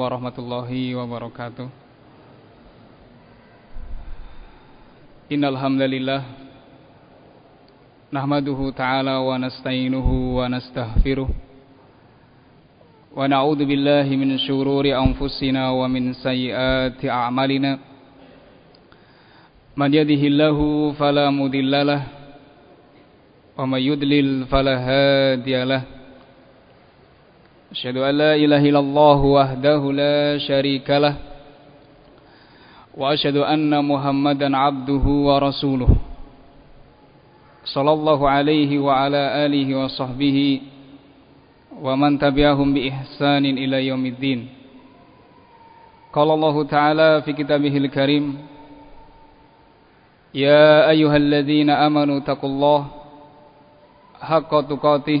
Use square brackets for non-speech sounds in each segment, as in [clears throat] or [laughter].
warahmatullahi wabarakatuh. Innal hamdalillah nahmaduhu ta'ala wa nasta'inuhu wa nastaghfiruh wa na'udzu billahi min shururi anfusina wa min sayyiati a'malina. Man yahdihillahu fala mudhillalah wa may yudlil أشهد أن لا إله إلا الله وحده لا شريك له وأشهد أن محمدا عبده ورسوله صلى الله عليه وعلى آله وصحبه ومن تبعهم بإحسان إلى يوم الدين. قال الله تعالى في كتابه الكريم يا أيها الذين آمنوا اتقوا الله حق تقاته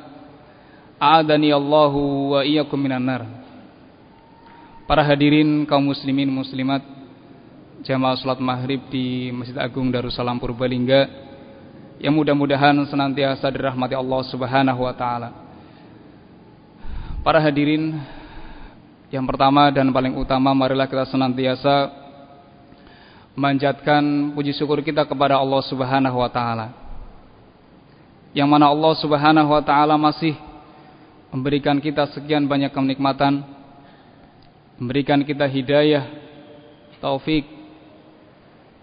A'adani Allahu wa iyyakum minan nar. Para hadirin kaum muslimin muslimat jamaah salat maghrib di Masjid Agung Darussalam Purbalingga yang mudah-mudahan senantiasa dirahmati Allah Subhanahu wa taala. Para hadirin yang pertama dan paling utama marilah kita senantiasa manjatkan puji syukur kita kepada Allah Subhanahu wa taala. Yang mana Allah Subhanahu wa taala masih memberikan kita sekian banyak kenikmatan, memberikan kita hidayah, taufik,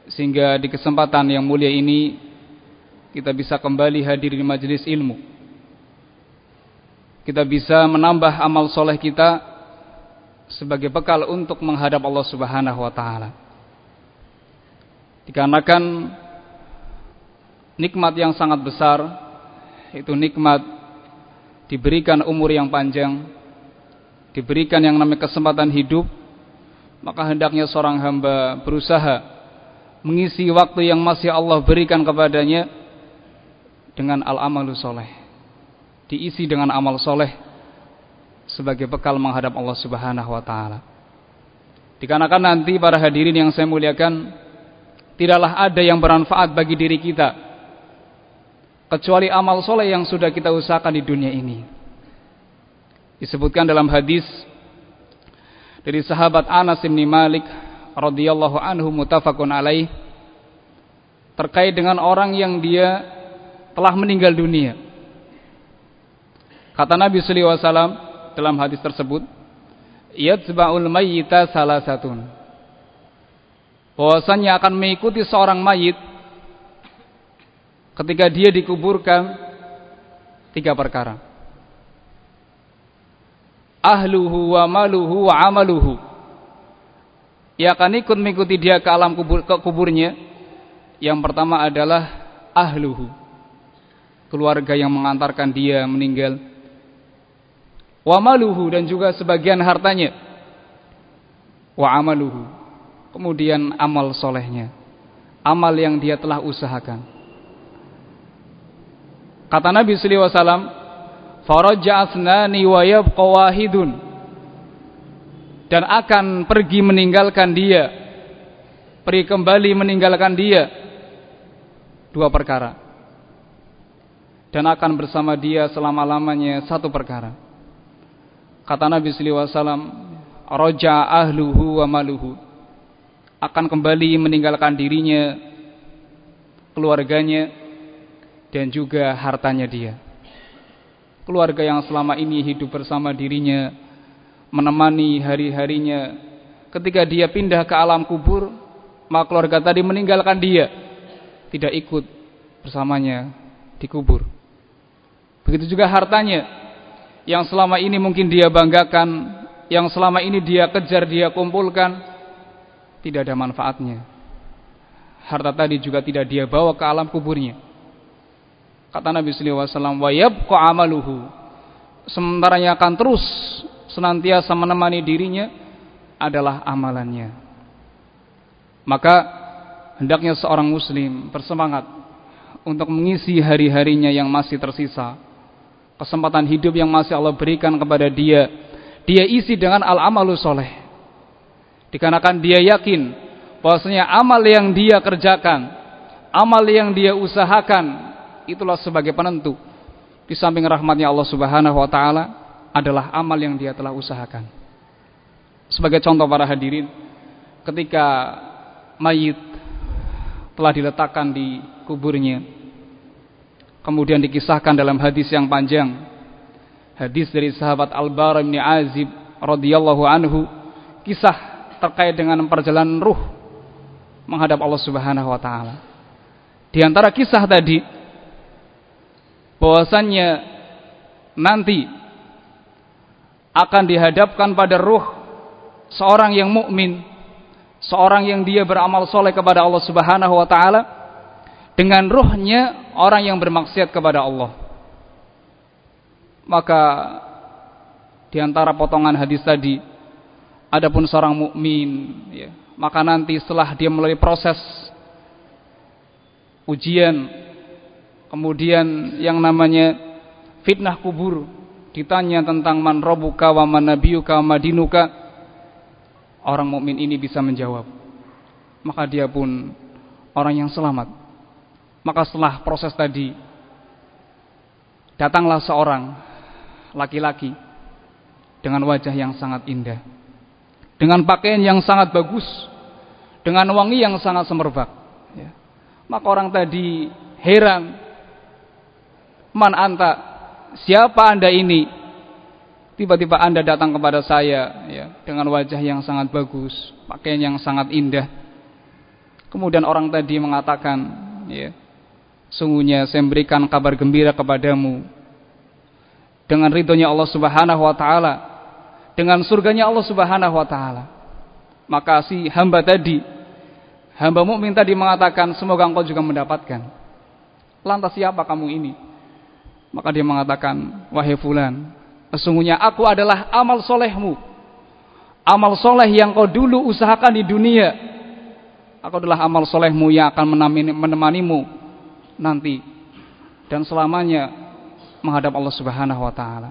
sehingga di kesempatan yang mulia ini kita bisa kembali hadir di majelis ilmu. Kita bisa menambah amal soleh kita sebagai bekal untuk menghadap Allah Subhanahu wa taala. Dikarenakan nikmat yang sangat besar itu nikmat diberikan umur yang panjang, diberikan yang namanya kesempatan hidup, maka hendaknya seorang hamba berusaha mengisi waktu yang masih Allah berikan kepadanya dengan al-amalu soleh. Diisi dengan amal soleh sebagai bekal menghadap Allah Subhanahu wa taala. Dikarenakan nanti para hadirin yang saya muliakan, tidaklah ada yang bermanfaat bagi diri kita kecuali amal soleh yang sudah kita usahakan di dunia ini. Disebutkan dalam hadis dari sahabat Anas bin Malik radhiyallahu anhu mutafakun alaih terkait dengan orang yang dia telah meninggal dunia. Kata Nabi sallallahu alaihi wasallam dalam hadis tersebut, "Yatba'ul mayyita salasatun." Bahwasanya akan mengikuti seorang mayit ketika dia dikuburkan tiga perkara. Ahluhu wa maluhu wa amaluhu. Ia akan ikut mengikuti dia ke alam kubur, ke kuburnya. Yang pertama adalah ahluhu. Keluarga yang mengantarkan dia meninggal. Wa maluhu dan juga sebagian hartanya. Wa amaluhu. Kemudian amal solehnya. Amal yang dia telah usahakan Kata Nabi sallallahu alaihi wasallam, "Faraja asnani wa yabqa wahidun." Dan akan pergi meninggalkan dia. Pergi kembali meninggalkan dia. Dua perkara. Dan akan bersama dia selama-lamanya satu perkara. Kata Nabi sallallahu alaihi wasallam, "Raja ahluhu wa maluhu." Akan kembali meninggalkan dirinya, keluarganya, dan juga hartanya dia. Keluarga yang selama ini hidup bersama dirinya, menemani hari-harinya, ketika dia pindah ke alam kubur, maka keluarga tadi meninggalkan dia, tidak ikut bersamanya di kubur. Begitu juga hartanya, yang selama ini mungkin dia banggakan, yang selama ini dia kejar, dia kumpulkan, tidak ada manfaatnya. Harta tadi juga tidak dia bawa ke alam kuburnya Kata Nabi sallallahu alaihi wasallam, "Wa yabqa amaluhu." Sementara yang akan terus senantiasa menemani dirinya adalah amalannya. Maka hendaknya seorang muslim bersemangat untuk mengisi hari-harinya yang masih tersisa. Kesempatan hidup yang masih Allah berikan kepada dia, dia isi dengan al-amalu soleh. Dikarenakan dia yakin bahwasanya amal yang dia kerjakan, amal yang dia usahakan, itulah sebagai penentu. Di samping rahmatnya Allah Subhanahu wa taala adalah amal yang dia telah usahakan. Sebagai contoh para hadirin, ketika mayit telah diletakkan di kuburnya, kemudian dikisahkan dalam hadis yang panjang, hadis dari sahabat Al-Bara bin Azib radhiyallahu anhu, kisah terkait dengan perjalanan ruh menghadap Allah Subhanahu wa taala. Di antara kisah tadi bahwasannya nanti akan dihadapkan pada ruh seorang yang mukmin, seorang yang dia beramal soleh kepada Allah Subhanahu wa taala dengan ruhnya orang yang bermaksiat kepada Allah. Maka di antara potongan hadis tadi adapun seorang mukmin ya, maka nanti setelah dia melalui proses ujian kemudian yang namanya fitnah kubur ditanya tentang man rabbuka wa man nabiyuka wa madinuka orang mukmin ini bisa menjawab, maka dia pun orang yang selamat. Maka setelah proses tadi, datanglah seorang laki-laki dengan wajah yang sangat indah, dengan pakaian yang sangat bagus, dengan wangi yang sangat semerbak. Ya. Maka orang tadi heran, man anta, siapa anda ini? Tiba-tiba Anda datang kepada saya ya, dengan wajah yang sangat bagus, pakaian yang sangat indah. Kemudian orang tadi mengatakan, ya, sungguhnya saya memberikan kabar gembira kepadamu dengan ridhonya Allah Subhanahu wa taala, dengan surganya Allah Subhanahu wa taala. Maka si hamba tadi, hamba mukmin tadi mengatakan, semoga engkau juga mendapatkan. Lantas siapa kamu ini? Maka dia mengatakan, wahai fulan, Sesungguhnya aku adalah amal solehmu. Amal soleh yang kau dulu usahakan di dunia. Aku adalah amal solehmu yang akan menemanimu nanti. Dan selamanya menghadap Allah subhanahu wa ta'ala.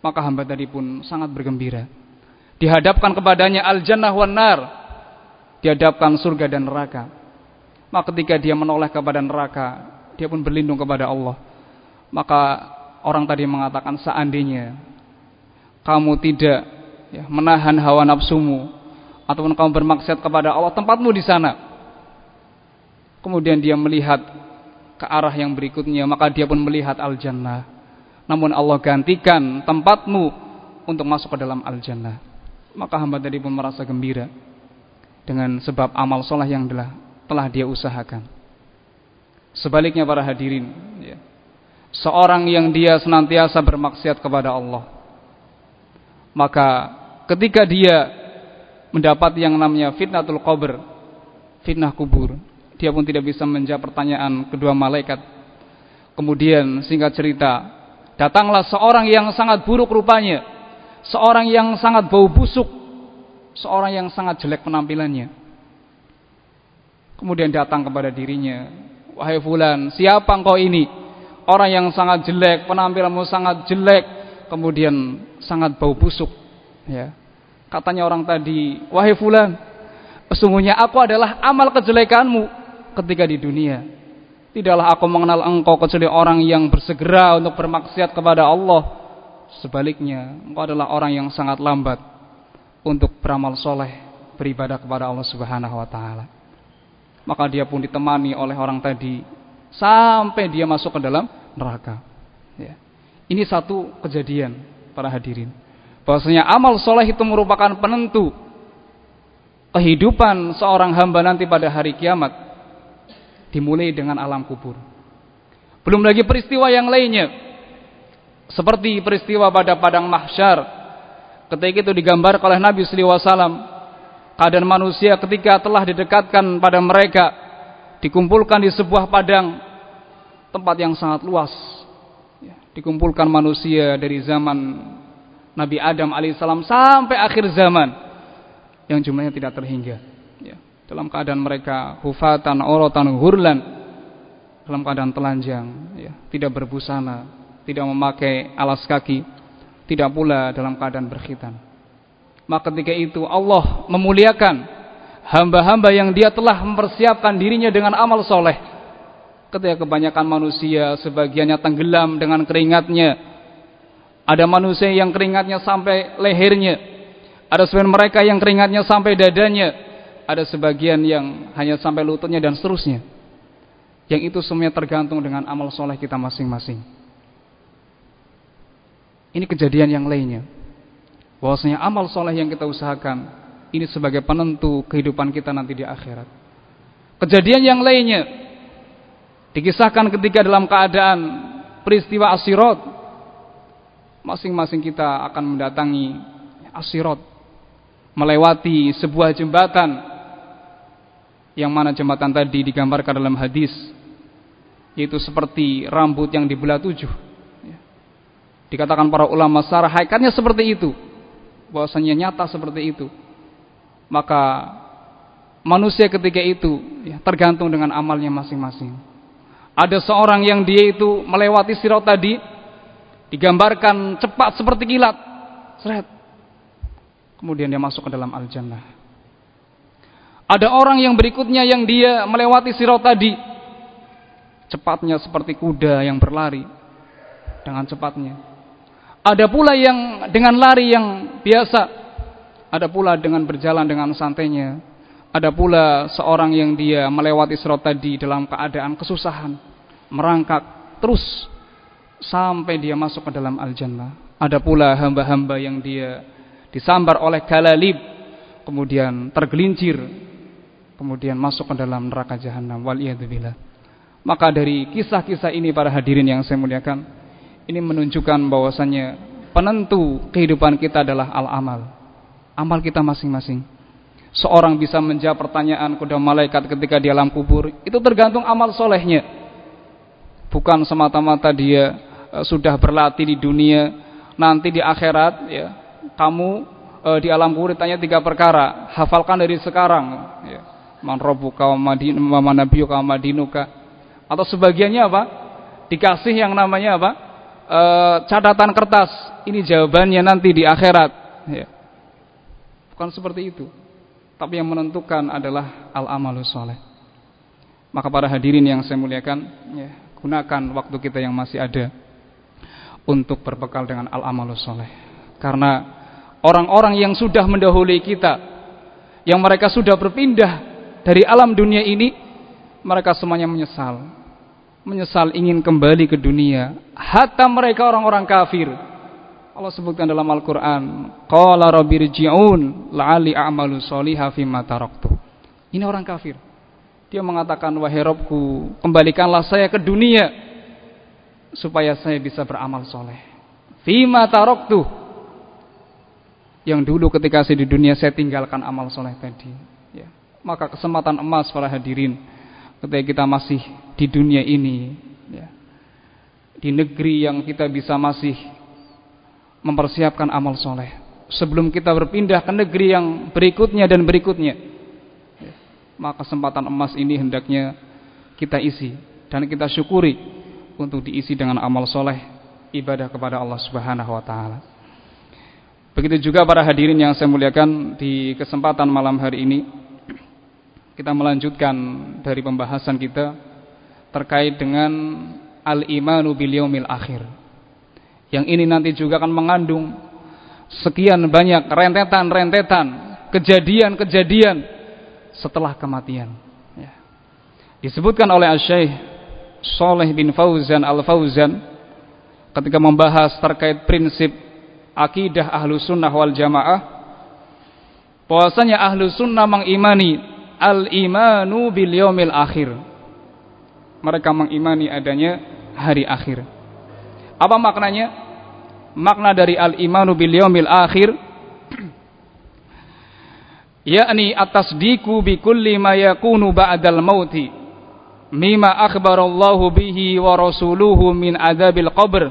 Maka hamba tadi pun sangat bergembira. Dihadapkan kepadanya al-jannah wa nar. Dihadapkan surga dan neraka. Maka ketika dia menoleh kepada neraka, dia pun berlindung kepada Allah. Maka orang tadi mengatakan seandainya kamu tidak ya, menahan hawa nafsumu ataupun kamu bermaksud kepada Allah tempatmu di sana. Kemudian dia melihat ke arah yang berikutnya maka dia pun melihat al-jannah. Namun Allah gantikan tempatmu untuk masuk ke dalam al-jannah. Maka hamba tadi pun merasa gembira dengan sebab amal soleh yang telah, telah dia usahakan. Sebaliknya para hadirin seorang yang dia senantiasa bermaksiat kepada Allah. Maka ketika dia mendapat yang namanya fitnatul qabr fitnah kubur dia pun tidak bisa menjawab pertanyaan kedua malaikat. Kemudian singkat cerita datanglah seorang yang sangat buruk rupanya seorang yang sangat bau busuk seorang yang sangat jelek penampilannya. Kemudian datang kepada dirinya wahai fulan siapa engkau ini orang yang sangat jelek, penampilanmu sangat jelek, kemudian sangat bau busuk. Ya. Katanya orang tadi, wahai fulan, sesungguhnya aku adalah amal kejelekanmu ketika di dunia. Tidaklah aku mengenal engkau kecuali orang yang bersegera untuk bermaksiat kepada Allah. Sebaliknya, engkau adalah orang yang sangat lambat untuk beramal soleh, beribadah kepada Allah Subhanahu wa taala. Maka dia pun ditemani oleh orang tadi sampai dia masuk ke dalam neraka. Ya. Ini satu kejadian para hadirin. Bahwasanya amal soleh itu merupakan penentu kehidupan seorang hamba nanti pada hari kiamat dimulai dengan alam kubur. Belum lagi peristiwa yang lainnya seperti peristiwa pada padang mahsyar ketika itu digambar oleh Nabi wasallam keadaan manusia ketika telah didekatkan pada mereka dikumpulkan di sebuah padang tempat yang sangat luas. Ya, dikumpulkan manusia dari zaman Nabi Adam alaihissalam sampai akhir zaman. yang jumlahnya tidak terhingga. Ya. Dalam keadaan mereka hufatan, orotan, hurlan, dalam keadaan telanjang, ya. tidak berbusana, tidak memakai alas kaki, tidak pula dalam keadaan berkhitan. Maka ketika itu Allah memuliakan hamba-hamba yang dia telah mempersiapkan dirinya dengan amal soleh. Ketika kebanyakan manusia sebagiannya tenggelam dengan keringatnya. Ada manusia yang keringatnya sampai lehernya. Ada sebagian mereka yang keringatnya sampai dadanya. Ada sebagian yang hanya sampai lututnya dan seterusnya. Yang itu semuanya tergantung dengan amal soleh kita masing-masing. Ini kejadian yang lainnya. Bahwasanya amal soleh yang kita usahakan ini sebagai penentu kehidupan kita nanti di akhirat. Kejadian yang lainnya dikisahkan ketika dalam keadaan peristiwa asirat masing-masing kita akan mendatangi asirat melewati sebuah jembatan. Yang mana jembatan tadi digambarkan dalam hadis yaitu seperti rambut yang dibelah tujuh. Dikatakan para ulama sarah hakikatnya seperti itu. Bahwasanya nyata seperti itu. Maka manusia ketika itu ya, tergantung dengan amalnya masing-masing. Ada seorang yang dia itu melewati sirat tadi digambarkan cepat seperti kilat. Seret. Kemudian dia masuk ke dalam al-jannah. Ada orang yang berikutnya yang dia melewati sirat tadi cepatnya seperti kuda yang berlari dengan cepatnya. Ada pula yang dengan lari yang biasa ada pula dengan berjalan dengan santainya. Ada pula seorang yang dia melewati serot tadi dalam keadaan kesusahan. Merangkak terus sampai dia masuk ke dalam al-jannah. Ada pula hamba-hamba yang dia disambar oleh galalib. Kemudian tergelincir. Kemudian masuk ke dalam neraka jahanam. Waliyahdubillah. Maka dari kisah-kisah ini para hadirin yang saya muliakan. Ini menunjukkan bahwasannya penentu kehidupan kita adalah al-amal amal kita masing-masing. Seorang bisa menjawab pertanyaan kepada malaikat ketika di alam kubur, itu tergantung amal solehnya. Bukan semata-mata dia e, sudah berlatih di dunia, nanti di akhirat ya kamu e, di alam kubur ditanya tiga perkara, hafalkan dari sekarang. Ya. Man robbuka wa manabiyuka wa madinuka. Atau sebagiannya apa? Dikasih yang namanya apa? E, catatan kertas. Ini jawabannya nanti di akhirat. Ya Bukan seperti itu. Tapi yang menentukan adalah al-amalu soleh. Maka para hadirin yang saya muliakan, ya, gunakan waktu kita yang masih ada untuk berbekal dengan al-amalu soleh. Karena orang-orang yang sudah mendahului kita, yang mereka sudah berpindah dari alam dunia ini, mereka semuanya menyesal. Menyesal ingin kembali ke dunia. Hatta mereka orang-orang kafir Allah sebutkan dalam Al-Qur'an, qala rabbirji'un la'ali a'malu sholiha fima taraktu. Ini orang kafir. Dia mengatakan wahai Rabbku, kembalikanlah saya ke dunia supaya saya bisa beramal soleh. Fima taraktu. Yang dulu ketika saya di dunia saya tinggalkan amal soleh tadi. Ya. Maka kesempatan emas para hadirin ketika kita masih di dunia ini, ya. di negeri yang kita bisa masih mempersiapkan amal soleh sebelum kita berpindah ke negeri yang berikutnya dan berikutnya ya, maka kesempatan emas ini hendaknya kita isi dan kita syukuri untuk diisi dengan amal soleh ibadah kepada Allah Subhanahu Wa Taala. Begitu juga para hadirin yang saya muliakan di kesempatan malam hari ini kita melanjutkan dari pembahasan kita terkait dengan al-imanu bil yaumil akhir yang ini nanti juga akan mengandung sekian banyak rentetan-rentetan kejadian-kejadian setelah kematian. Ya. Disebutkan oleh Syekh Saleh bin Fauzan Al-Fauzan ketika membahas terkait prinsip akidah ahlu sunnah wal jamaah bahwasanya ahlu sunnah mengimani al-imanu bil yaumil akhir mereka mengimani adanya hari akhir apa maknanya? Makna dari al-imanu bil yaumil akhir yakni at-tasdiqu bi kulli ma yakunu ba'dal mauti mimma akhbarallahu bihi wa rasuluhu min adzabil qabr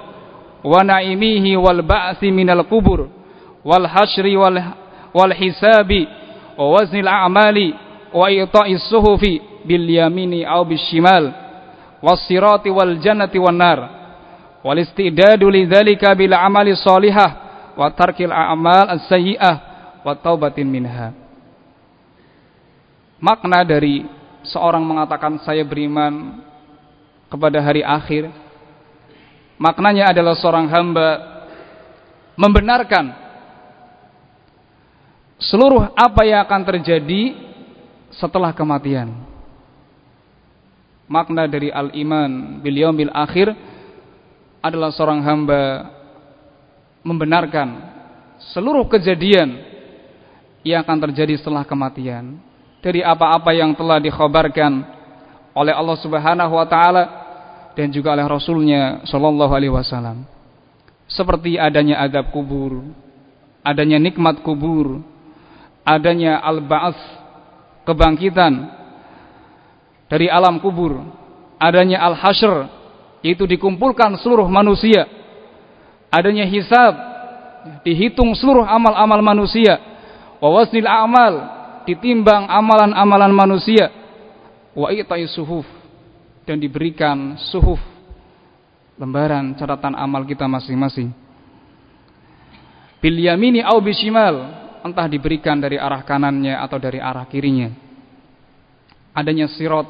wa na'imihi wal ba'si minal kubur wal hasyri wal wal hisabi wa waznil a'mali wa ita'is suhufi bil yamini aw bis shimal was sirati wal jannati wan nar wal istidadu lidzalika bil amali salihah wa tarkil a'mal as-sayyi'ah wa taubatin minha makna dari seorang mengatakan saya beriman kepada hari akhir maknanya adalah seorang hamba membenarkan seluruh apa yang akan terjadi setelah kematian. Makna dari al-iman bil yaumil akhir adalah seorang hamba membenarkan seluruh kejadian yang akan terjadi setelah kematian dari apa-apa yang telah dikhabarkan oleh Allah Subhanahu wa taala dan juga oleh Rasulnya Shallallahu alaihi wasallam. Seperti adanya adab kubur, adanya nikmat kubur, adanya al-ba'ats kebangkitan dari alam kubur adanya al-hasyr yaitu dikumpulkan seluruh manusia adanya hisab dihitung seluruh amal-amal manusia wa wasnil a'mal ditimbang amalan-amalan manusia wa itai suhuf dan diberikan suhuf lembaran catatan amal kita masing-masing bil yamini au entah diberikan dari arah kanannya atau dari arah kirinya. Adanya sirot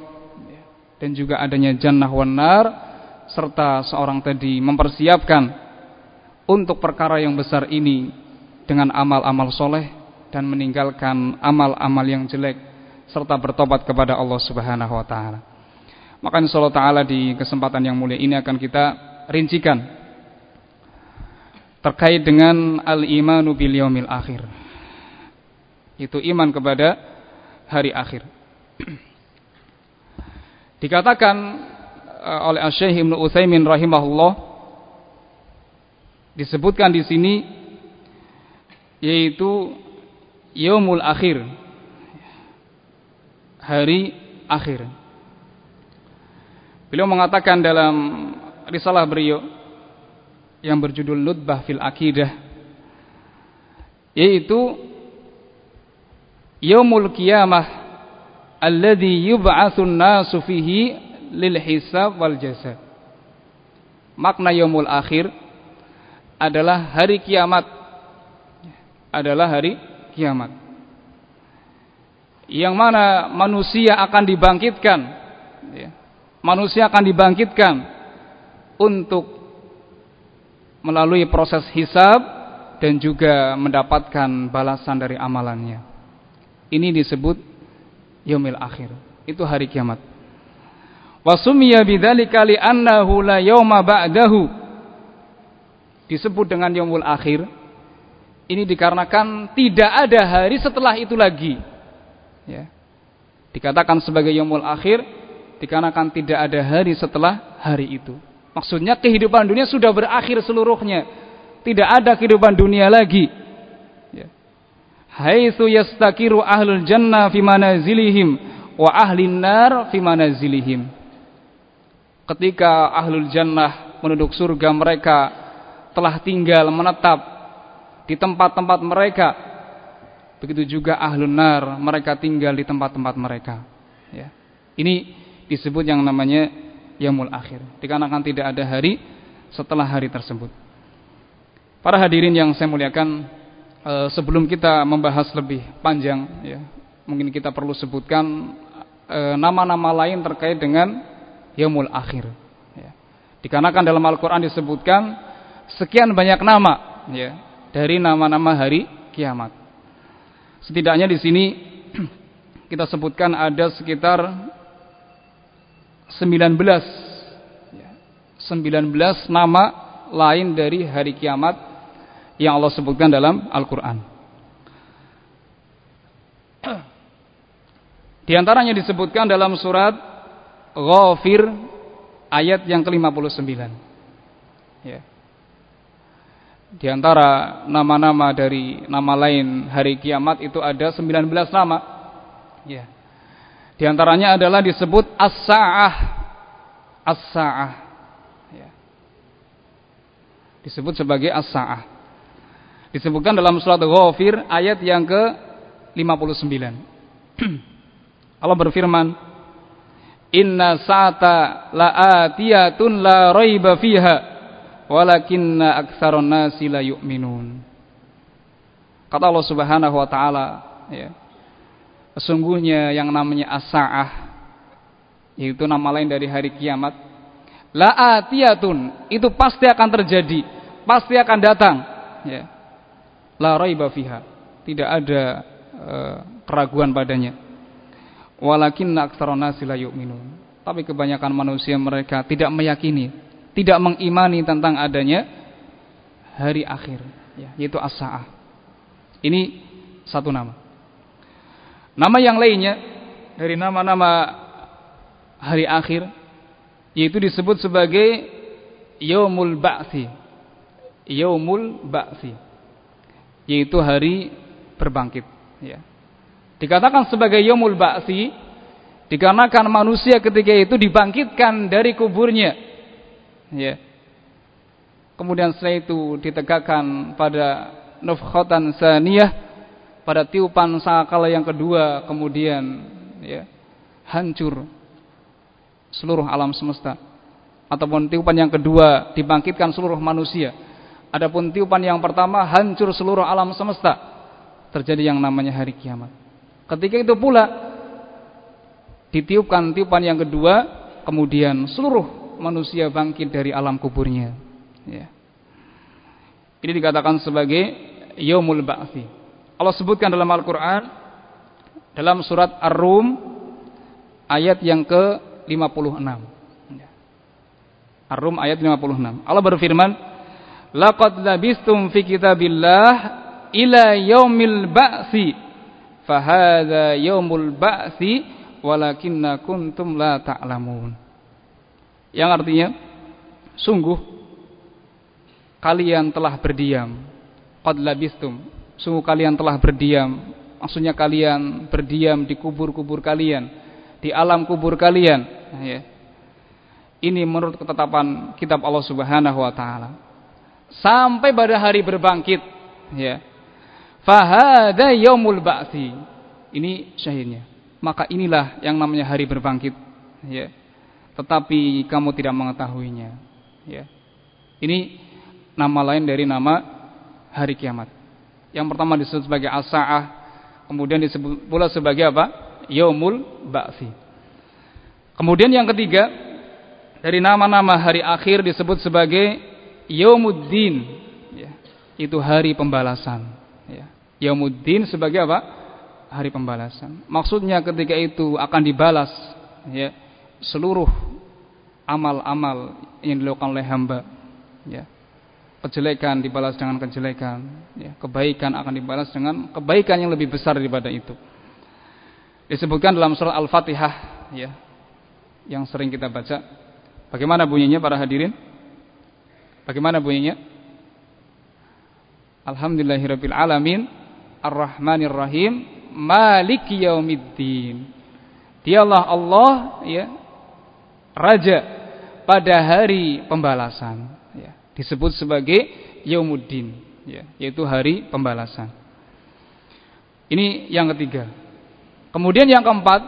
dan juga adanya jannah wan nar serta seorang tadi mempersiapkan untuk perkara yang besar ini dengan amal-amal soleh dan meninggalkan amal-amal yang jelek serta bertobat kepada Allah Subhanahu wa taala. Maka insyaallah taala di kesempatan yang mulia ini akan kita rincikan terkait dengan al-imanu bil yaumil akhir itu iman kepada hari akhir. [clears throat] Dikatakan uh, oleh Syekh Ibnu Utsaimin rahimahullah disebutkan di sini yaitu yaumul akhir. Hari akhir. Beliau mengatakan dalam risalah beliau yang berjudul Nutbah fil Aqidah yaitu yaumul qiyamah alladhi yub'atsun nasu fihi lil hisab wal jazaa. Makna yaumul akhir adalah hari kiamat. Adalah hari kiamat. Yang mana manusia akan dibangkitkan ya. Manusia akan dibangkitkan untuk melalui proses hisab dan juga mendapatkan balasan dari amalannya. Ini disebut yaumil akhir. Itu hari kiamat. Wa sumiya bidzalika li'annahu la yauma ba'dahu. Disebut dengan yaumul akhir. Ini dikarenakan tidak ada hari setelah itu lagi. Ya. Dikatakan sebagai yaumul akhir dikarenakan tidak ada hari setelah hari itu. Maksudnya kehidupan dunia sudah berakhir seluruhnya. Tidak ada kehidupan dunia lagi haitsu yastakiru ahlul jannah fi manazilihim wa ahlin nar fi manazilihim ketika ahlul jannah penduduk surga mereka telah tinggal menetap di tempat-tempat mereka. Begitu juga ahlun nar mereka tinggal di tempat-tempat mereka. Ya. Ini disebut yang namanya yaumul akhir. Dikarenakan tidak ada hari setelah hari tersebut. Para hadirin yang saya muliakan Eh, sebelum kita membahas lebih panjang ya, mungkin kita perlu sebutkan eh, nama-nama lain terkait dengan yaumul akhir. Ya. Dikarenakan dalam Al-Quran disebutkan sekian banyak nama ya, dari nama-nama hari kiamat. Setidaknya di sini [clears throat] kita sebutkan ada sekitar 19 ya, 19 nama lain dari hari kiamat yang Allah sebutkan dalam Al-Quran. [clears throat] Di antaranya disebutkan dalam surat Ghafir ayat yang ke-59. Ya. Di antara nama-nama dari nama lain hari kiamat itu ada 19 nama. Ya. Di antaranya adalah disebut As-Sa'ah. As-Sa'ah. Ya. Disebut sebagai As-Sa'ah. Disebutkan dalam surat Ghafir ayat yang ke [clears throat] Allah berfirman Inna sa'ata la'atiyatun la raiba fiha walakinna aktsaron nasi la yu'minun. Kata Allah Subhanahu wa taala ya Sesungguhnya yang namanya as-saah yaitu nama lain dari hari kiamat la'atiyatun itu pasti akan terjadi pasti akan datang ya. La raiba fiha tidak ada uh, keraguan padanya. Walakin aktsarun nasi la yu'minun. Tapi kebanyakan manusia mereka tidak meyakini tidak mengimani tentang adanya hari akhir ya yaitu as-saah. Ini satu nama. Nama yang lainnya dari nama-nama hari akhir yaitu disebut sebagai yaumul ba'si yaumul ba'si yaitu hari berbangkit ya. Dikatakan sebagai yomul ba'si dikarenakan manusia ketika itu dibangkitkan dari kuburnya. Ya. Kemudian setelah itu ditegakkan pada nufkhatan saniyah pada tiupan sakala yang kedua kemudian ya hancur seluruh alam semesta. Ataupun tiupan yang kedua dibangkitkan seluruh manusia. Adapun tiupan yang pertama hancur seluruh alam semesta. Terjadi yang namanya hari kiamat. Ketika itu pula ditiupkan tiupan yang kedua, kemudian seluruh manusia bangkit dari alam kuburnya. Ya. Ini dikatakan sebagai yaumul ba'si. Allah sebutkan dalam Al-Qur'an dalam surat Ar-Rum ayat yang ke-56. Ya. Ar-Rum ayat 56. Allah berfirman, "Laqad labistum fi kitabillah ila yaumil ba'si." fahadha yaumul ba'si walakinna kuntum la ta'lamun. Yang artinya sungguh kalian telah berdiam. Qad labistum. Sungguh kalian telah berdiam. Maksudnya kalian berdiam di kubur-kubur kalian, di alam kubur kalian, ya. Ini menurut ketetapan kitab Allah Subhanahu wa taala. Sampai pada hari berbangkit, ya Fahada yaumul ba'si. Ini syahidnya. Maka inilah yang namanya hari berbangkit. Ya. Tetapi kamu tidak mengetahuinya. Ya. Ini nama lain dari nama hari kiamat. Yang pertama disebut sebagai as-sa'ah, kemudian disebut pula sebagai apa? Yaumul ba'si. Kemudian yang ketiga dari nama-nama hari akhir disebut sebagai Yaumuddin, ya, itu hari pembalasan. Ya. Yaumuddin sebagai apa? Hari pembalasan. Maksudnya ketika itu akan dibalas ya seluruh amal-amal yang dilakukan oleh hamba ya. Kejelekan dibalas dengan kejelekan, ya. kebaikan akan dibalas dengan kebaikan yang lebih besar daripada itu. Disebutkan dalam surah Al-Fatihah ya. Yang sering kita baca. Bagaimana bunyinya para hadirin? Bagaimana bunyinya? Alhamdulillahirabbil alamin Ar-Rahmanir Maliki Yaumiddin. Dialah Allah ya, raja pada hari pembalasan ya. Disebut sebagai Yaumuddin ya, yaitu hari pembalasan. Ini yang ketiga. Kemudian yang keempat,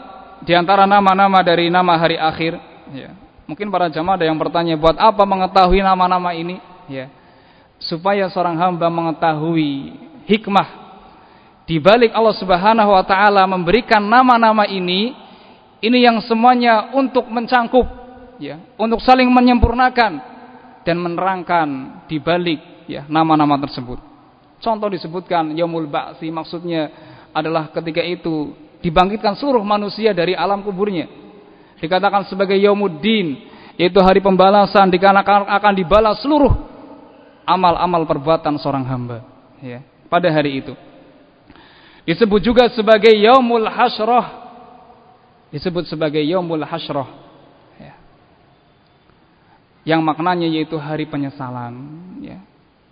di antara nama-nama dari nama hari akhir ya. Mungkin para jamaah ada yang bertanya, buat apa mengetahui nama-nama ini? Ya. Supaya seorang hamba mengetahui hikmah di balik Allah Subhanahu wa taala memberikan nama-nama ini ini yang semuanya untuk mencangkup ya, untuk saling menyempurnakan dan menerangkan di balik ya nama-nama tersebut. Contoh disebutkan yaumul ba'si maksudnya adalah ketika itu dibangkitkan seluruh manusia dari alam kuburnya. Dikatakan sebagai yaumuddin yaitu hari pembalasan dikarenakan akan dibalas seluruh amal-amal perbuatan seorang hamba ya pada hari itu. Disebut juga sebagai yaumul hasrah. Disebut sebagai yaumul hasrah. Ya. Yang maknanya yaitu hari penyesalan. Ya.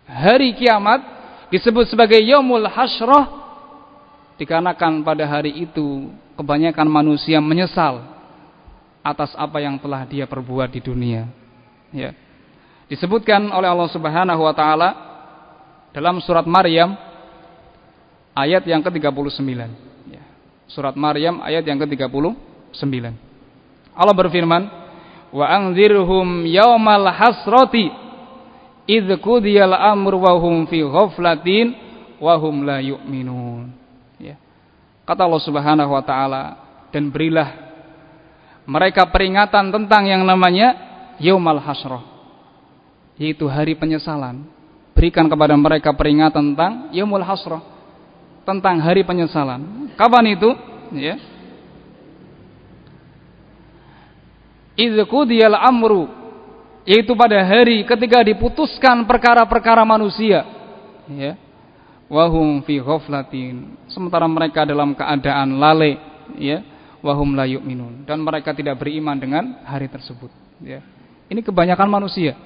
Hari kiamat disebut sebagai yaumul hasrah. Dikarenakan pada hari itu kebanyakan manusia menyesal atas apa yang telah dia perbuat di dunia. Ya. Disebutkan oleh Allah Subhanahu wa taala dalam surat Maryam ayat yang ke-39. Ya. Surat Maryam ayat yang ke-39. Allah berfirman, "Wa anzirhum yaumal hasrati idz qudiyal amru wa hum fi ghaflatin wa hum la yu'minun." Ya. Kata Allah Subhanahu wa taala, "Dan berilah mereka peringatan tentang yang namanya yaumal hasrah, yaitu hari penyesalan." Berikan kepada mereka peringatan tentang yaumul hasrah, tentang hari penyesalan. Kapan itu? Ya. Idzqudiyal amru yaitu pada hari ketika diputuskan perkara-perkara manusia ya wahum fi ghaflatin sementara mereka dalam keadaan lalai ya wahum la yu'minun dan mereka tidak beriman dengan hari tersebut ya. Ini kebanyakan manusia.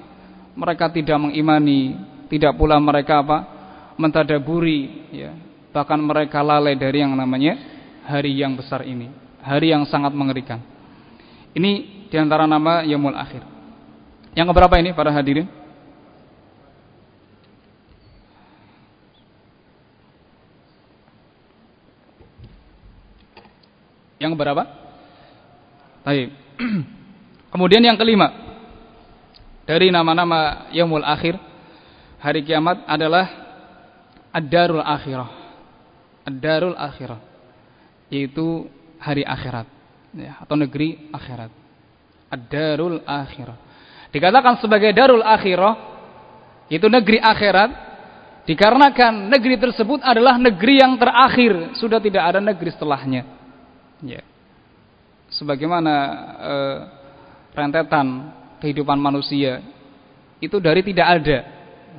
Mereka tidak mengimani tidak pula mereka apa mentadaburi ya. Bahkan mereka lalai dari yang namanya hari yang besar ini hari yang sangat mengerikan. Ini di antara nama Yamul Akhir yang keberapa ini para hadirin yang berapa? Baik. [clears throat] Kemudian yang kelima dari nama-nama Yamul Akhir hari kiamat adalah ad-darul akhirah. Ad-darul akhirah yaitu hari akhirat ya, atau negeri akhirat. Ad-darul akhirah. Dikatakan sebagai darul akhirah itu negeri akhirat dikarenakan negeri tersebut adalah negeri yang terakhir, sudah tidak ada negeri setelahnya. Ya. Sebagaimana eh, rentetan kehidupan manusia itu dari tidak ada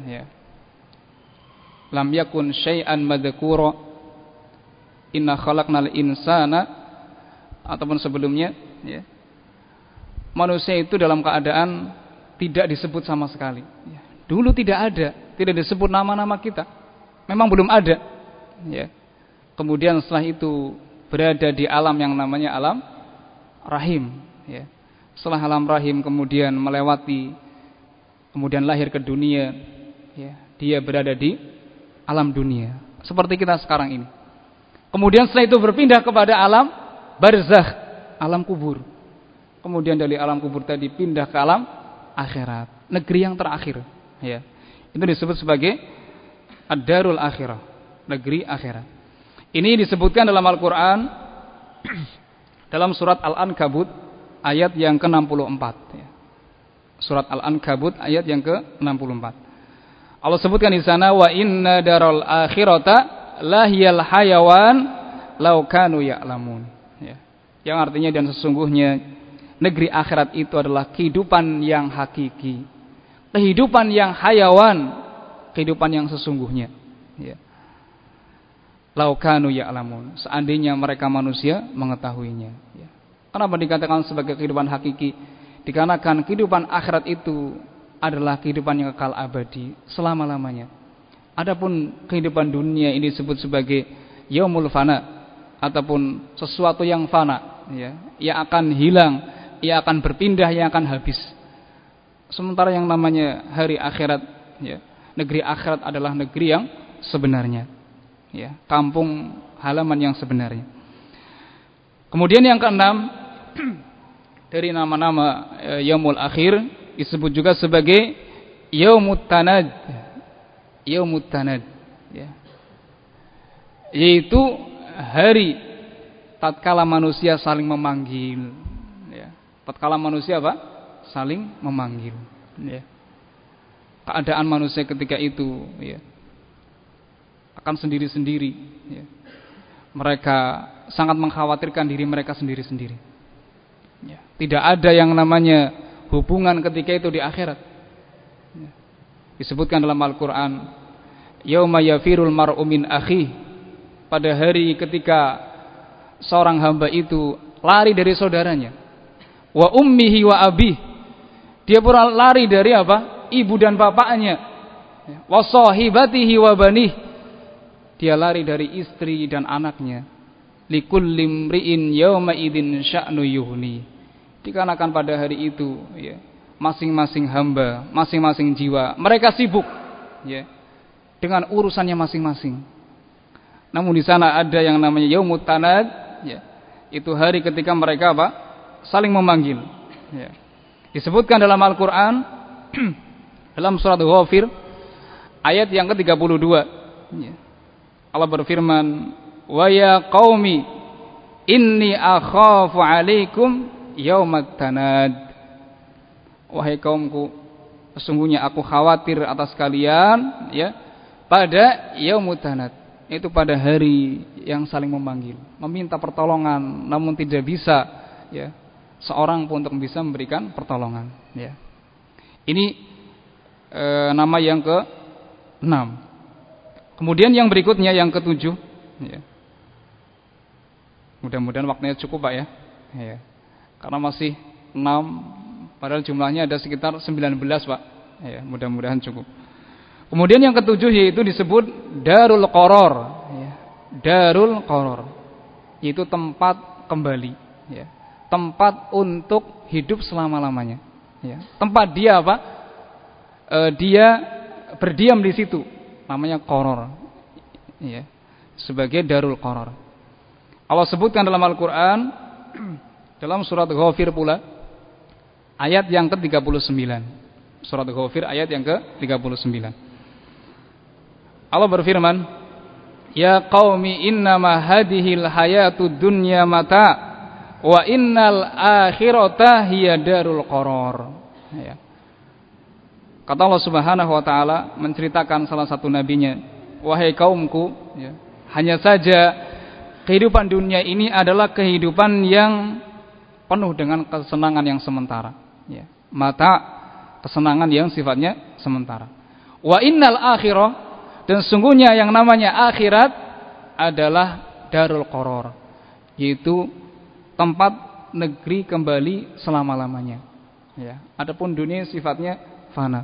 ya. Lam yakun syai'an madhkura inna khalaqnal insana ataupun sebelumnya ya. Manusia itu dalam keadaan tidak disebut sama sekali. Ya. Dulu tidak ada, tidak disebut nama-nama kita. Memang belum ada. Ya. Kemudian setelah itu berada di alam yang namanya alam rahim. Ya. Setelah alam rahim kemudian melewati, kemudian lahir ke dunia, dia berada di alam dunia seperti kita sekarang ini. Kemudian setelah itu berpindah kepada alam barzakh, alam kubur. Kemudian dari alam kubur tadi pindah ke alam akhirat, negeri yang terakhir, ya. Itu disebut sebagai ad-darul akhirah, negeri akhirat. Ini disebutkan dalam Al-Qur'an [clears throat] dalam surat Al-Ankabut ayat yang ke-64 ya. Surat Al-Ankabut ayat yang ke-64. Allah sebutkan di sana wa inna daral akhirata lahiyal hayawan law kanu ya'lamun. Ya. Yang artinya dan sesungguhnya negeri akhirat itu adalah kehidupan yang hakiki. Kehidupan yang hayawan, kehidupan yang sesungguhnya. Ya. Laukanu ya'lamun. Seandainya mereka manusia mengetahuinya. Ya. Kenapa dikatakan sebagai kehidupan hakiki? Dikarenakan kehidupan akhirat itu adalah kehidupan yang kekal abadi selama-lamanya. Adapun kehidupan dunia ini disebut sebagai yaumul fana ataupun sesuatu yang fana ya, yang akan hilang, yang akan berpindah, yang akan habis. Sementara yang namanya hari akhirat ya, negeri akhirat adalah negeri yang sebenarnya. Ya, kampung halaman yang sebenarnya. Kemudian yang keenam [clears throat] dari nama-nama e, yaumul akhir disebut juga sebagai yaumut tanad yaumut tanad ya yaitu hari tatkala manusia saling memanggil tatkala manusia apa saling memanggil ya keadaan manusia ketika itu ya akan sendiri-sendiri ya. mereka sangat mengkhawatirkan diri mereka sendiri-sendiri ya. tidak ada yang namanya hubungan ketika itu di akhirat. Disebutkan dalam Al-Qur'an, "Yauma yafirul mar'u min akhi." Pada hari ketika seorang hamba itu lari dari saudaranya. Wa ummihi wa abi. Dia pun lari dari apa? Ibu dan bapaknya. Wa sahibatihi wa banih. Dia lari dari istri dan anaknya. Likulli imri'in yauma idzin sya'nu yuhni dikarenakan pada hari itu ya masing-masing hamba masing-masing jiwa mereka sibuk ya dengan urusannya masing-masing Namun di sana ada yang namanya yaumut tanad, ya. Itu hari ketika mereka apa? Saling memanggil. Ya. Disebutkan dalam Al-Qur'an [clears throat] dalam surat Ghafir ayat yang ke-32. Ya. Allah berfirman, "Wa ya qaumi inni akhafu 'alaikum yaumat tanad." Wahai kaumku, sesungguhnya aku khawatir atas kalian ya pada yaumut tanad itu pada hari yang saling memanggil, meminta pertolongan namun tidak bisa ya seorang pun untuk bisa memberikan pertolongan ya. Ini e, nama yang ke enam. Kemudian yang berikutnya yang ketujuh ya. Mudah-mudahan waktunya cukup Pak ya. ya. Karena masih enam padahal jumlahnya ada sekitar 19 Pak. Ya, mudah-mudahan cukup. Kemudian yang ketujuh yaitu disebut darul qoror, ya. darul qoror, yaitu tempat kembali, ya. Tempat untuk hidup selama lamanya, ya. tempat dia apa? E, dia berdiam di situ, namanya koror, ya. sebagai darul qoror. Allah sebutkan dalam Al-Quran [clears throat] dalam surat Ghafir pula ayat yang ke-39 surat Ghafir ayat yang ke-39 Allah berfirman, Ya qaumi innama hadihil hayatud dunya mata wa innal akhirata hiya darul qaror. Ya. Kata Allah Subhanahu wa taala menceritakan salah satu nabinya, wahai kaumku, ya, hanya saja kehidupan dunia ini adalah kehidupan yang penuh dengan kesenangan yang sementara, ya. Mata kesenangan yang sifatnya sementara. Wa innal akhirah dan sungguhnya yang namanya akhirat adalah darul koror, yaitu tempat negeri kembali selama-lamanya. Ya. Adapun dunia sifatnya fana.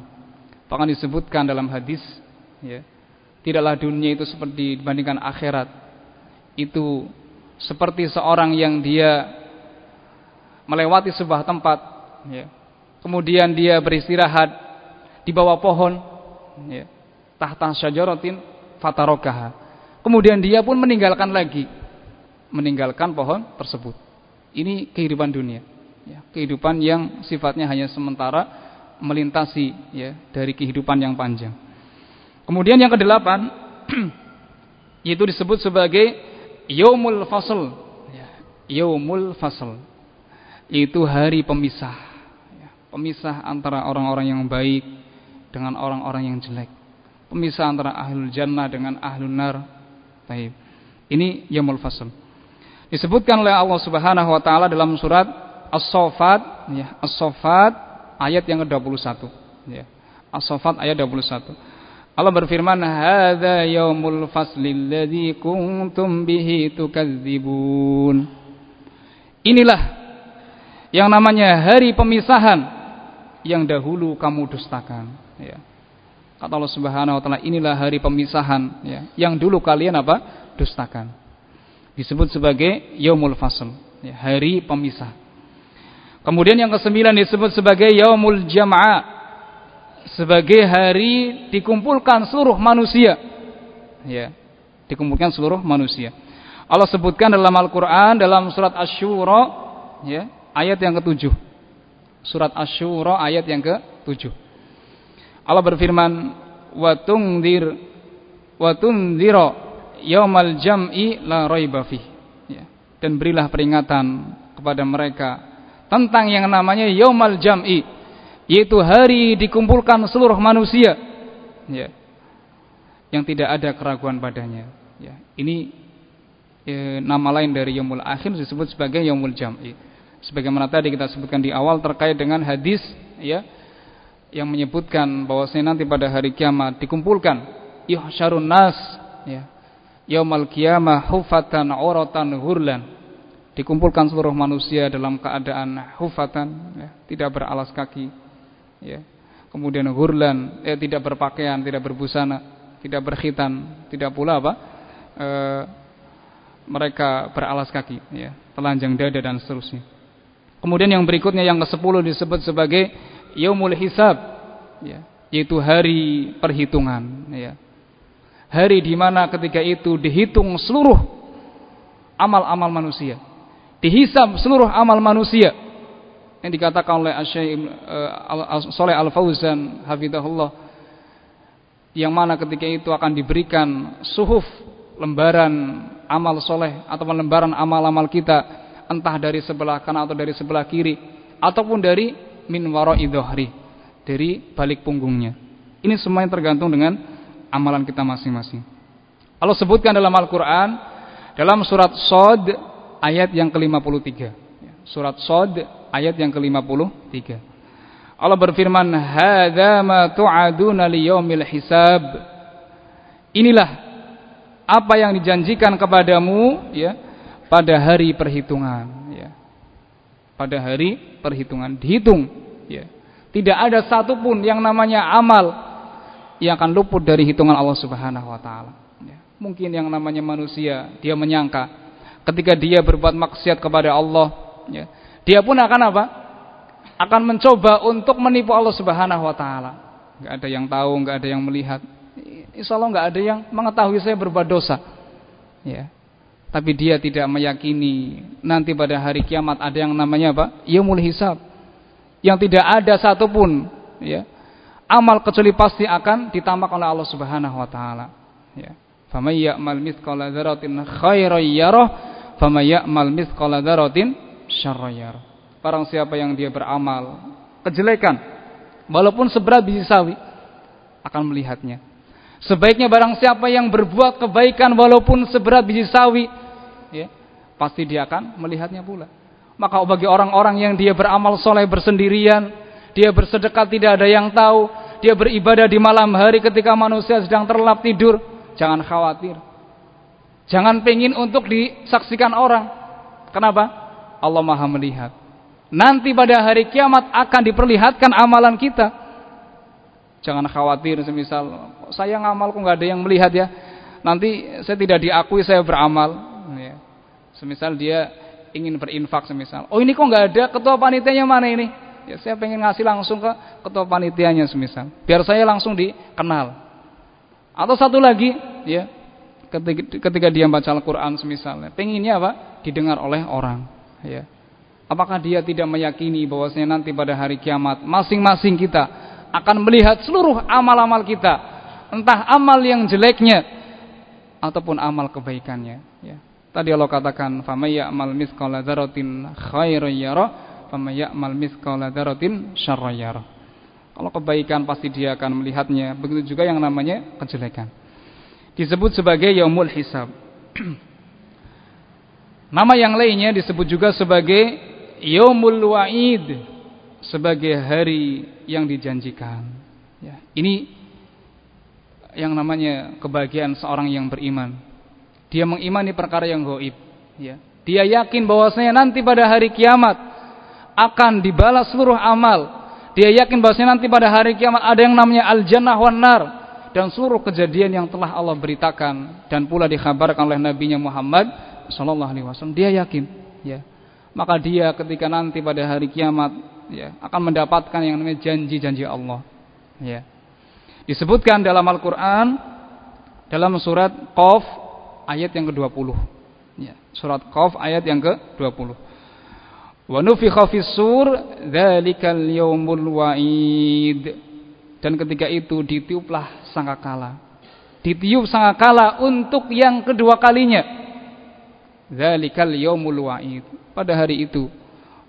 Bahkan disebutkan dalam hadis, ya, tidaklah dunia itu seperti dibandingkan akhirat. Itu seperti seorang yang dia melewati sebuah tempat, ya. kemudian dia beristirahat di bawah pohon, ya tahta syajaratin fatarokaha. Kemudian dia pun meninggalkan lagi, meninggalkan pohon tersebut. Ini kehidupan dunia, ya, kehidupan yang sifatnya hanya sementara melintasi ya dari kehidupan yang panjang. Kemudian yang kedelapan [clears throat] yaitu disebut sebagai yaumul fasl, ya, yaumul fasl, itu hari pemisah, ya, pemisah antara orang-orang yang baik dengan orang-orang yang jelek pemisah antara ahlul jannah dengan ahlul nar. Baik. Ini yaumul fasl. Disebutkan oleh Allah Subhanahu wa taala dalam surat As-Saffat ya, As-Saffat ayat yang ke-21 ya. As-Saffat ayat 21. Allah berfirman, "Hadza yaumul fasli alladzi kuntum bihi tukadzibun." Inilah yang namanya hari pemisahan yang dahulu kamu dustakan, ya. Kata Allah Subhanahu wa taala, inilah hari pemisahan ya, yang dulu kalian apa? dustakan. Disebut sebagai yaumul fasl, ya, hari pemisah. Kemudian yang kesembilan disebut sebagai yaumul jamaah. Sebagai hari dikumpulkan seluruh manusia. Ya, dikumpulkan seluruh manusia. Allah sebutkan dalam Al-Qur'an dalam surat Asy-Syura ya, ayat yang ketujuh. Surat Asy-Syura ayat yang ketujuh. Allah berfirman wa tungdir wa yaumal jam'i la raiba fi ya. dan berilah peringatan kepada mereka tentang yang namanya yaumal jam'i yaitu hari dikumpulkan seluruh manusia. Ya. Yang tidak ada keraguan padanya. Ya. Ini e, nama lain dari yaumul akhir disebut sebagai yaumul jam'i. Sebagaimana tadi kita sebutkan di awal terkait dengan hadis ya yang menyebutkan bahwasanya nanti pada hari kiamat dikumpulkan. Yuhsyarun nas ya yaumal qiyamah hufatan uratan hurlan. Dikumpulkan seluruh manusia dalam keadaan hufatan ya, tidak beralas kaki ya. Kemudian hurlan eh, tidak berpakaian tidak berbusana tidak berkhitan tidak pula apa e, mereka beralas kaki ya telanjang dada dan seterusnya. Kemudian yang berikutnya yang ke-10 disebut sebagai yaumul hisab ya, yaitu hari perhitungan ya. Hari di mana ketika itu dihitung seluruh amal-amal manusia. Dihisab seluruh amal manusia. Yang dikatakan oleh uh, Saleh Al-Fauzan hafizahullah yang mana ketika itu akan diberikan suhuf lembaran amal soleh atau lembaran amal-amal kita entah dari sebelah kanan atau dari sebelah kiri ataupun dari min wara'i dari balik punggungnya. Ini semua yang tergantung dengan amalan kita masing-masing. Allah sebutkan dalam Al-Qur'an dalam surat Sod ayat yang ke-53. Surat Sod ayat yang ke-53. Allah berfirman, "Hadza ma tu'aduna liyaumil hisab." Inilah apa yang dijanjikan kepadamu ya pada hari perhitungan ya. Pada hari perhitungan dihitung ya. Tidak ada satupun yang namanya amal yang akan luput dari hitungan Allah Subhanahu wa taala. Ya. Mungkin yang namanya manusia dia menyangka ketika dia berbuat maksiat kepada Allah, ya, dia pun akan apa? Akan mencoba untuk menipu Allah Subhanahu wa taala. Enggak ada yang tahu, enggak ada yang melihat. Insya Allah enggak ada yang mengetahui saya berbuat dosa. Ya. Tapi dia tidak meyakini nanti pada hari kiamat ada yang namanya apa? Yaumul hisab yang tidak ada satupun ya amal kecuali pasti akan ditambah oleh Allah Subhanahu wa taala. Ya. Faman ya'mal mithqala dzarratin khairan yarah faman ya'mal mithqala dzarratin syarran yarah. Barang siapa yang dia beramal kejelekan walaupun seberat biji sawi akan melihatnya. Sebaiknya barang siapa yang berbuat kebaikan walaupun seberat biji sawi ya pasti dia akan melihatnya pula. Maka bagi orang-orang yang dia beramal soleh bersendirian, dia bersedekah tidak ada yang tahu, dia beribadah di malam hari ketika manusia sedang terlelap tidur, jangan khawatir. Jangan pengin untuk disaksikan orang. Kenapa? Allah Maha melihat. Nanti pada hari kiamat akan diperlihatkan amalan kita. Jangan khawatir semisal saya ngamal kok nggak ada yang melihat ya. Nanti saya tidak diakui saya beramal. Ya. Semisal dia ingin berinfak semisal. Oh ini kok nggak ada ketua panitianya mana ini? Ya saya pengen ngasih langsung ke ketua panitianya semisal. Biar saya langsung dikenal. Atau satu lagi, ya ketika, ketika dia baca Al-Quran semisalnya, penginnya apa? Didengar oleh orang. Ya. Apakah dia tidak meyakini bahwasanya nanti pada hari kiamat masing-masing kita akan melihat seluruh amal-amal kita, entah amal yang jeleknya ataupun amal kebaikannya. Ya. Tadi Allah katakan faman ya'mal mithqala dzarratin khairan yara ya'mal mithqala dzarratin. Kalau kebaikan pasti dia akan melihatnya, begitu juga yang namanya kejelekan. Disebut sebagai yaumul hisab. [clears throat] Nama yang lainnya disebut juga sebagai yaumul wa'id, sebagai hari yang dijanjikan. Ya, ini yang namanya kebahagiaan seorang yang beriman dia mengimani perkara yang goib. Ya. Dia yakin bahwasanya nanti pada hari kiamat akan dibalas seluruh amal. Dia yakin bahwasanya nanti pada hari kiamat ada yang namanya al-jannah wan nar dan seluruh kejadian yang telah Allah beritakan dan pula dikhabarkan oleh nabinya Muhammad sallallahu alaihi wasallam. Dia yakin, ya. Maka dia ketika nanti pada hari kiamat ya akan mendapatkan yang namanya janji-janji Allah. Ya. Disebutkan dalam Al-Qur'an dalam surat Qaf ayat yang ke-20. Ya, surat Qaf ayat yang ke-20. Wa nufikha fis sur dzalikal yaumul wa'id. Dan ketika itu ditiuplah sangkakala. Ditiup sangkakala untuk yang kedua kalinya. Dzalikal yaumul wa'id. Pada hari itu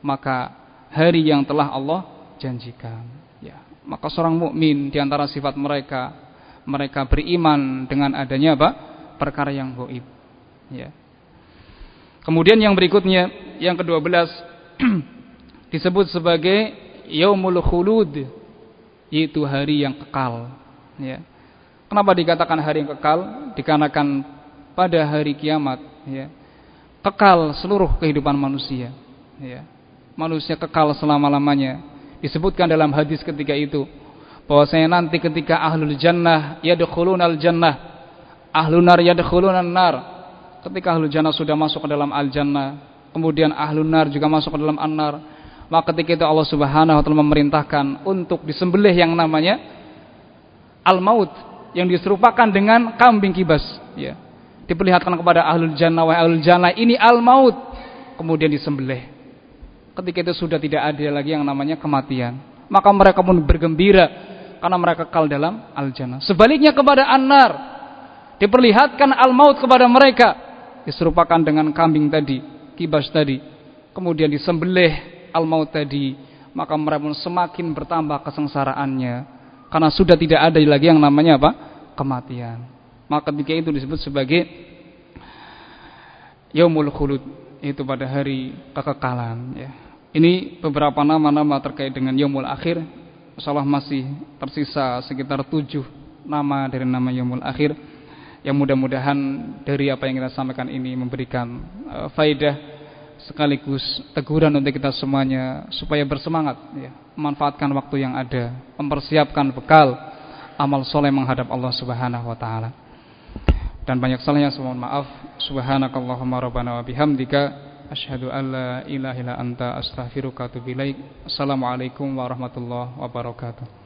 maka hari yang telah Allah janjikan. Ya, maka seorang mukmin di antara sifat mereka mereka beriman dengan adanya apa? perkara yang goib. Ya. Kemudian yang berikutnya, yang ke-12 [clears throat] disebut sebagai yaumul khulud, yaitu hari yang kekal. Ya. Kenapa dikatakan hari yang kekal? Dikarenakan pada hari kiamat, ya, kekal seluruh kehidupan manusia. Ya. Manusia kekal selama-lamanya. Disebutkan dalam hadis ketika itu bahwasanya nanti ketika ahlul jannah yadkhulunal jannah Ahlu nar yadkhuluna nar. Ketika ahlu jannah sudah masuk ke dalam al-jannah, kemudian ahlu nar juga masuk ke dalam an-nar, maka ketika itu Allah Subhanahu wa taala memerintahkan untuk disembelih yang namanya al-maut, yang diserupakan dengan kambing kibas. Ya. Diperlihatkan kepada ahlul jannah wa ahlul jannah ini al maut kemudian disembelih. Ketika itu sudah tidak ada lagi yang namanya kematian. Maka mereka pun bergembira karena mereka kekal dalam al jannah sebaliknya kepada an-nar diperlihatkan al maut kepada mereka diserupakan dengan kambing tadi kibas tadi kemudian disembelih al maut tadi maka mereka pun semakin bertambah kesengsaraannya karena sudah tidak ada lagi yang namanya apa? kematian. Maka ketika itu disebut sebagai yaumul khulud, itu pada hari kekekalan ya. Ini beberapa nama-nama terkait dengan yaumul akhir. Insyaallah masih tersisa sekitar tujuh nama dari nama yaumul akhir yang mudah-mudahan dari apa yang kita sampaikan ini memberikan uh, faidah sekaligus teguran untuk kita semuanya supaya bersemangat ya, memanfaatkan waktu yang ada, mempersiapkan bekal amal soleh menghadap Allah Subhanahu wa taala. Dan banyak salahnya semua maaf. Subhanakallahumma rabbana wa bihamdika asyhadu an la ilaha illa anta astaghfiruka wa atubu ilaik. Assalamualaikum warahmatullahi wabarakatuh.